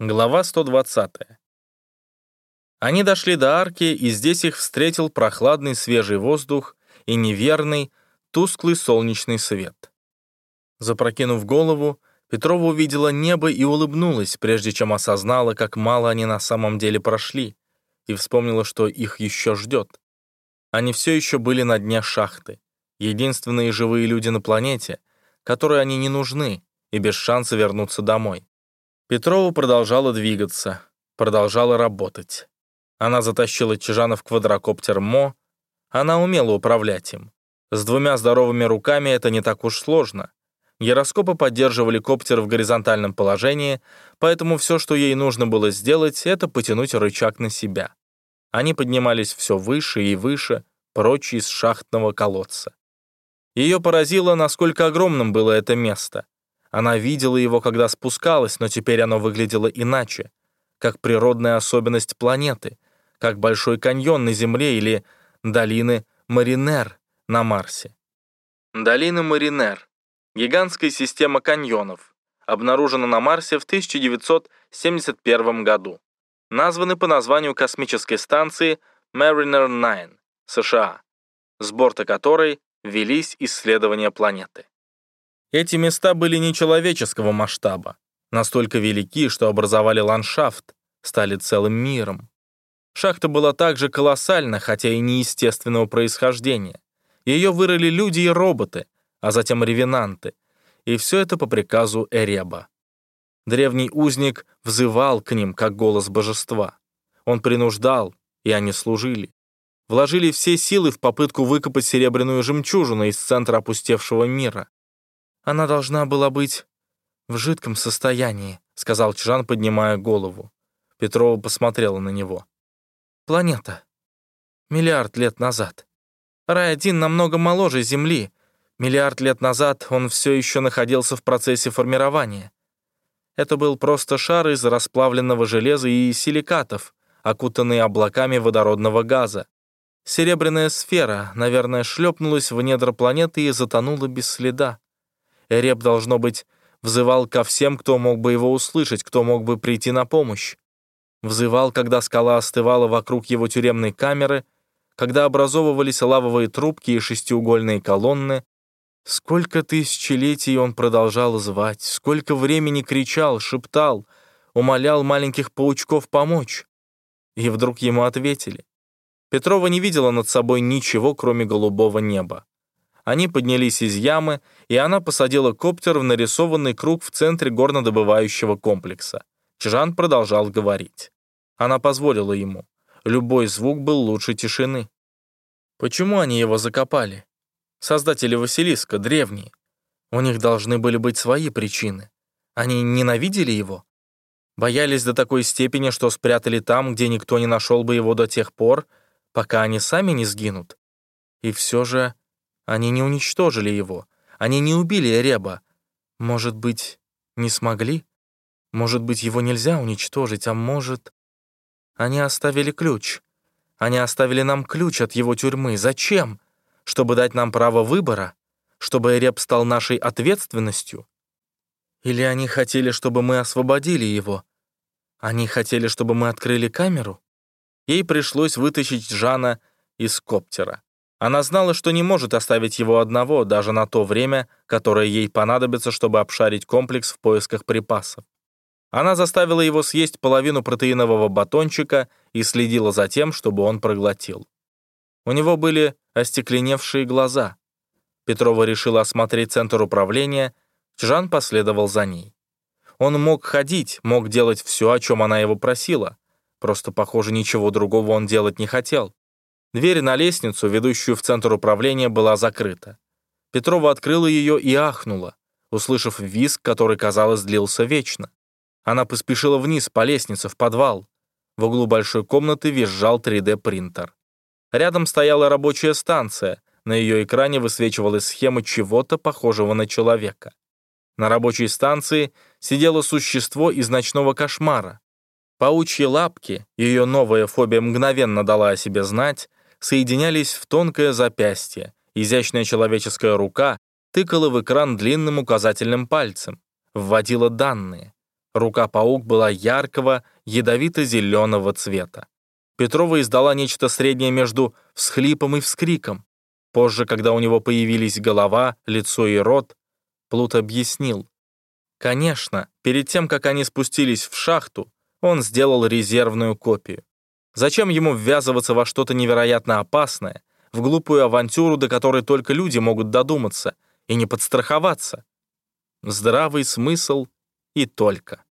Глава 120. Они дошли до арки, и здесь их встретил прохладный свежий воздух и неверный, тусклый солнечный свет. Запрокинув голову, Петрова увидела небо и улыбнулась, прежде чем осознала, как мало они на самом деле прошли, и вспомнила, что их еще ждет. Они все еще были на дне шахты, единственные живые люди на планете, которые они не нужны, и без шанса вернуться домой. Петрова продолжала двигаться, продолжала работать. Она затащила Чижана в квадрокоптер МО, она умела управлять им. С двумя здоровыми руками это не так уж сложно. Гироскопы поддерживали коптер в горизонтальном положении, поэтому все, что ей нужно было сделать, это потянуть рычаг на себя. Они поднимались все выше и выше, прочь из шахтного колодца. Ее поразило, насколько огромным было это место. Она видела его, когда спускалась, но теперь оно выглядело иначе, как природная особенность планеты, как Большой каньон на Земле или долины Маринер на Марсе. Долина Маринер — гигантская система каньонов, обнаружена на Марсе в 1971 году. Названы по названию космической станции Mariner 9, США, с борта которой велись исследования планеты. Эти места были нечеловеческого масштаба, настолько велики, что образовали ландшафт, стали целым миром. Шахта была также колоссальна, хотя и неестественного происхождения. Ее вырыли люди и роботы, а затем ревенанты, и все это по приказу Эреба. Древний узник взывал к ним, как голос божества. Он принуждал, и они служили. Вложили все силы в попытку выкопать серебряную жемчужину из центра опустевшего мира. Она должна была быть в жидком состоянии», — сказал Чжан, поднимая голову. Петрова посмотрела на него. «Планета. Миллиард лет назад. Рай-1 намного моложе Земли. Миллиард лет назад он все еще находился в процессе формирования. Это был просто шар из расплавленного железа и силикатов, окутанный облаками водородного газа. Серебряная сфера, наверное, шлепнулась в недра планеты и затонула без следа. Эреб, должно быть, взывал ко всем, кто мог бы его услышать, кто мог бы прийти на помощь. Взывал, когда скала остывала вокруг его тюремной камеры, когда образовывались лавовые трубки и шестиугольные колонны. Сколько тысячелетий он продолжал звать, сколько времени кричал, шептал, умолял маленьких паучков помочь. И вдруг ему ответили. Петрова не видела над собой ничего, кроме голубого неба. Они поднялись из ямы, и она посадила коптер в нарисованный круг в центре горнодобывающего комплекса. Чжан продолжал говорить. Она позволила ему. Любой звук был лучше тишины. Почему они его закопали? Создатели Василиска, древние. У них должны были быть свои причины. Они ненавидели его? Боялись до такой степени, что спрятали там, где никто не нашел бы его до тех пор, пока они сами не сгинут. И все же они не уничтожили его. Они не убили Эреба. Может быть, не смогли? Может быть, его нельзя уничтожить, а может... Они оставили ключ. Они оставили нам ключ от его тюрьмы. Зачем? Чтобы дать нам право выбора? Чтобы Эреб стал нашей ответственностью? Или они хотели, чтобы мы освободили его? Они хотели, чтобы мы открыли камеру? Ей пришлось вытащить Жана из коптера. Она знала, что не может оставить его одного даже на то время, которое ей понадобится, чтобы обшарить комплекс в поисках припасов. Она заставила его съесть половину протеинового батончика и следила за тем, чтобы он проглотил. У него были остекленевшие глаза. Петрова решила осмотреть центр управления, Чжан последовал за ней. Он мог ходить, мог делать все, о чем она его просила. Просто, похоже, ничего другого он делать не хотел. Дверь на лестницу, ведущую в центр управления, была закрыта. Петрова открыла ее и ахнула, услышав визг, который, казалось, длился вечно. Она поспешила вниз по лестнице в подвал. В углу большой комнаты визжал 3D-принтер. Рядом стояла рабочая станция, на ее экране высвечивалась схема чего-то похожего на человека. На рабочей станции сидело существо из ночного кошмара. Паучьи лапки, ее новая фобия мгновенно дала о себе знать, соединялись в тонкое запястье. Изящная человеческая рука тыкала в экран длинным указательным пальцем, вводила данные. Рука-паук была яркого, ядовито-зеленого цвета. Петрова издала нечто среднее между всхлипом и вскриком. Позже, когда у него появились голова, лицо и рот, Плут объяснил. Конечно, перед тем, как они спустились в шахту, он сделал резервную копию. Зачем ему ввязываться во что-то невероятно опасное, в глупую авантюру, до которой только люди могут додуматься, и не подстраховаться? Здравый смысл и только.